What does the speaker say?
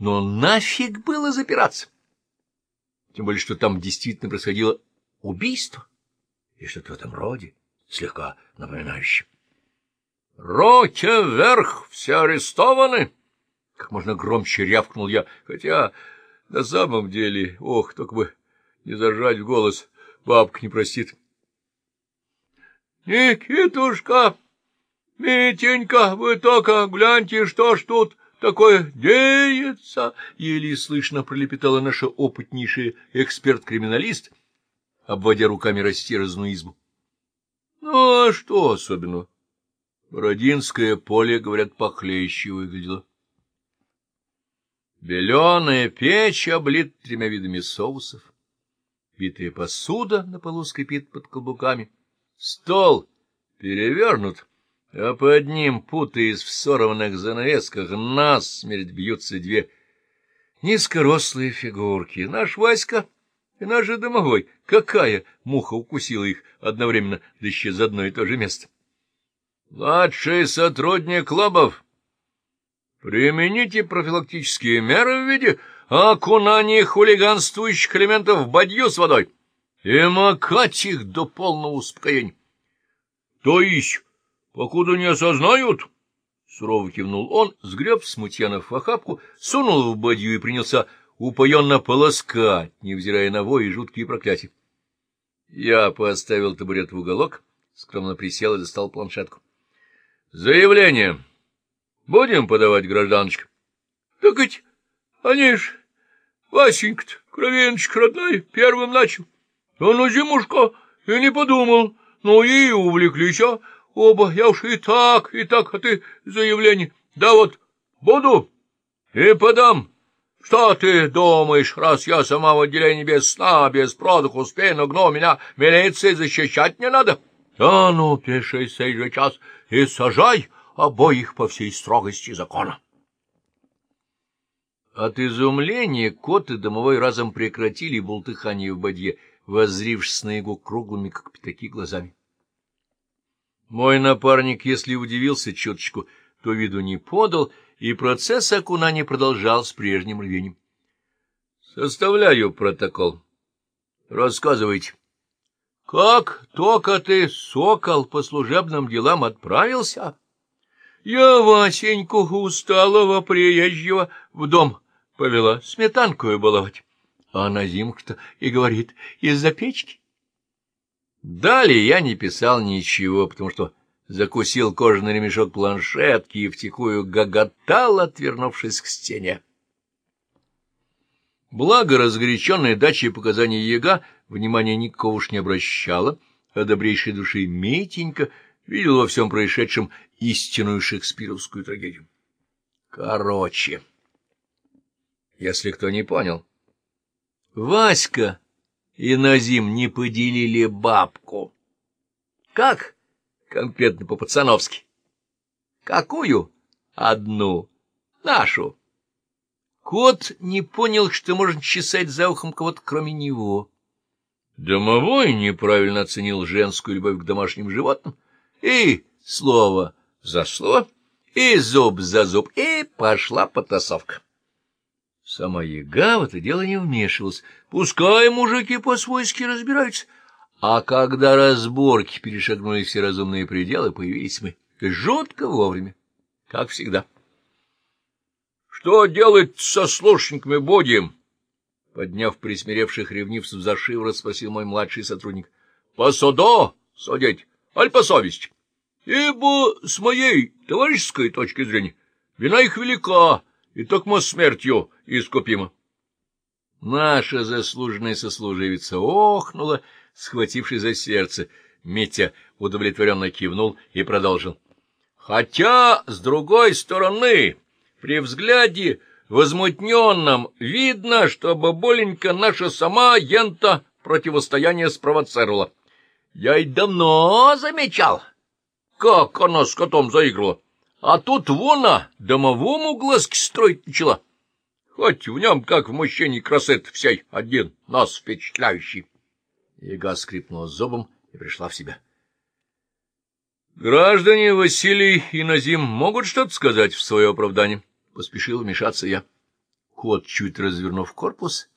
Но нафиг было запираться? Тем более, что там действительно происходило убийство и что-то в этом роде, слегка напоминающее. — Руки вверх! Все арестованы! — как можно громче рявкнул я, хотя на самом деле, ох, только бы не зажать в голос, бабка не простит. — Никитушка! Митенька, вы только гляньте, что ж тут такое деется! — еле слышно пролепетала наша опытнейшая эксперт-криминалист, обводя руками растерзанную избу. — Ну, а что особенного? Бородинское поле, говорят, похлеще выглядело. Беленая печь облит тремя видами соусов. Битая посуда на полу скрипит под каблуками. Стол перевернут, а под ним, путаясь в сорванных занавесках, насмерть бьются две низкорослые фигурки. Наш Васька и наш же домовой. Какая муха укусила их одновременно, да еще за одно и то же место. — Младший сотрудник Лобов! Примените профилактические меры в виде окунания хулиганствующих элементов в бадью с водой и макать их до полного успокоения. — То есть, покуда не осознают? — сурово кивнул он, сгреб смутьянов в охапку, сунул в бадью и принялся упоенно полоскать, невзирая на вой и жуткие проклятия. Я поставил табурет в уголок, скромно присел и достал планшетку. — Заявление! — Будем подавать, гражданочка? — Так ведь они ж... Васенька-то, кровиночка родной, первым начал. Он на зимушка и не подумал. Ну и увлеклись, а оба. Я уж и так, и так, а ты заявление. Да вот, буду и подам. Что ты думаешь, раз я сама в отделении без сна, без продыху, спину гну, меня милиции защищать не надо? А ну, пиши сей же час и сажай, — обоих по всей строгости закона. От изумления кот и домовой разом прекратили бултыхание в бадье, воззрившись на его круглыми, как пятаки, глазами. Мой напарник, если удивился чуточку, то виду не подал, и процесс окунания продолжал с прежним рвением. — Составляю протокол. — Рассказывайте. — Как только ты, сокол, по служебным делам отправился? Я Васеньку усталого приезжего в дом повела сметанкою баловать. А на зимку-то и говорит, из-за печки. Далее я не писал ничего, потому что закусил кожаный ремешок планшетки и втихую гоготал, отвернувшись к стене. Благо разгоряченная дачей показаний яга внимания никакого уж не обращала, а добрейшей души Митенька видел во всем происшедшем истинную шекспировскую трагедию. Короче, если кто не понял, Васька и Назим не поделили бабку. Как? Конкретно по-пацановски. Какую? Одну. Нашу. Кот не понял, что можно чесать за ухом кого-то, кроме него. Домовой неправильно оценил женскую любовь к домашним животным и слово за слово, и зуб за зуб, и пошла потасовка. Сама яга в это дело не вмешивалась. Пускай мужики по-свойски разбираются. А когда разборки перешагнули все разумные пределы, появились мы жутко вовремя, как всегда. — Что делать со слушниками будем? Подняв присмиревших ревнивцев за шиворот, спросил мой младший сотрудник. — По суду судить, аль по совести? ибо с моей товарищеской точки зрения вина их велика, и только смертью искупима. Наша заслуженная сослуживица охнула, схватившись за сердце. Митя удовлетворенно кивнул и продолжил. Хотя, с другой стороны, при взгляде возмутненном видно, что баболенька наша сама ента противостояние спровоцировала. Я и давно замечал, как она с котом заиграла. А тут вон она домовому глазки строить начала. Хоть в нем, как в мужчине, красет всей один, нас впечатляющий. Яга скрипнула зубом и пришла в себя. — Граждане Василий и Назим могут что-то сказать в свое оправдание? — поспешил вмешаться я. — Кот, чуть развернув корпус,